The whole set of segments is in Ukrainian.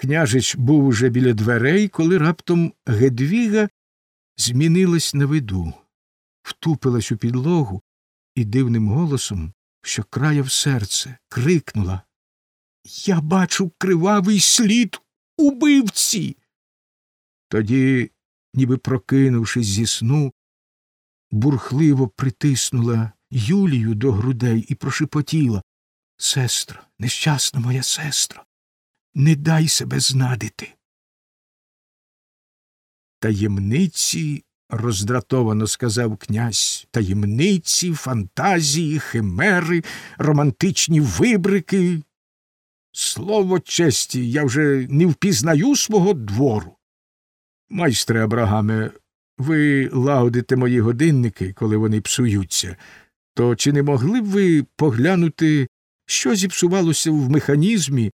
Княжич був уже біля дверей, коли раптом Гедвіга змінилась на виду, втупилась у підлогу і дивним голосом, що краяв серце, крикнула Я бачу кривавий слід убивці. Тоді, ніби прокинувшись зі сну, бурхливо притиснула Юлію до грудей і прошепотіла Сестро, нещасна моя сестро, не дай себе знадити. Таємниці, роздратовано сказав князь, таємниці, фантазії, химери, романтичні вибрики. Слово честі, я вже не впізнаю свого двору. Майстре Абрагаме, ви лагодите мої годинники, коли вони псуються, то чи не могли б ви поглянути, що зіпсувалося в механізмі,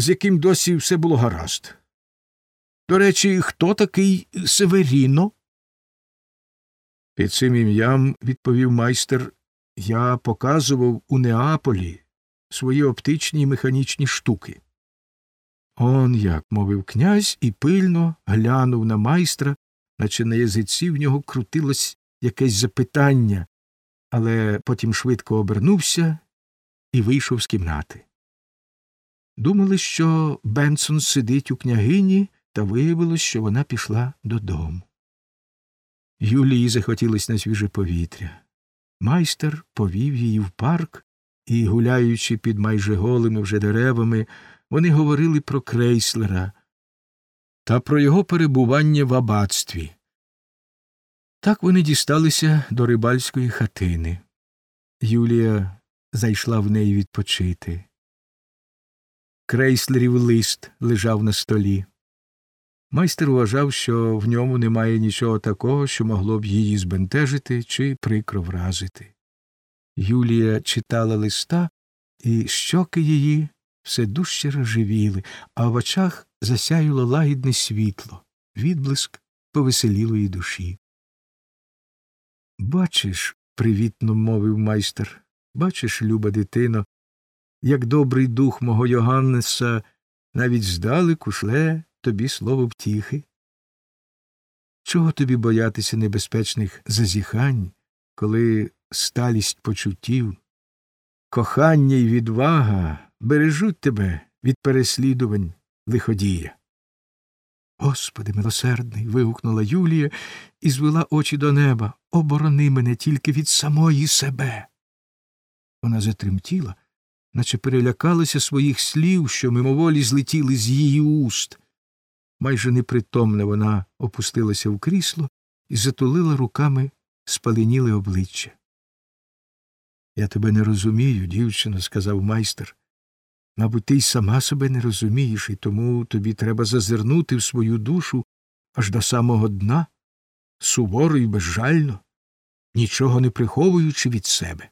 з яким досі все було гаразд? До речі, хто такий Северіно? Під цим ім'ям, відповів майстер, я показував у Неаполі свої оптичні і механічні штуки. Он як, мовив князь і пильно глянув на майстра, наче на язиці в нього крутилось якесь запитання, але потім швидко обернувся і вийшов з кімнати. Думали, що Бенсон сидить у княгині, та виявилось, що вона пішла додому. Юлії захотілось на свіже повітря. Майстер повів її в парк, і, гуляючи під майже голими вже деревами, вони говорили про крейслера та про його перебування в аббатстві. Так вони дісталися до рибальської хатини. Юлія зайшла в неї відпочити. Крейслерів лист лежав на столі. Майстер вважав, що в ньому немає нічого такого, що могло б її збентежити чи прикро вразити. Юлія читала листа, і щоки її все дужче розживіли, а в очах засяяло лагідне світло, відблиск повеселілої душі. Бачиш, привітно мовив майстер, бачиш, люба дитино, як добрий дух мого Йоганнеса навіть здалеку шле тобі слово втіхи. Чого тобі боятися небезпечних зазіхань, коли сталість почуттів, кохання й відвага бережуть тебе від переслідувань лиходія? Господи милосердний. вигукнула Юлія і звела очі до неба. Оборони мене тільки від самої себе. Вона затремтіла, наче перелякалася своїх слів, що мимоволі злетіли з її уст. Майже непритомна вона опустилася в крісло і затулила руками спаленіле обличчя. Я тебе не розумію, дівчино, сказав майстер. Мабуть, ти й сама себе не розумієш, і тому тобі треба зазирнути в свою душу аж до самого дна, суворо і безжально, нічого не приховуючи від себе.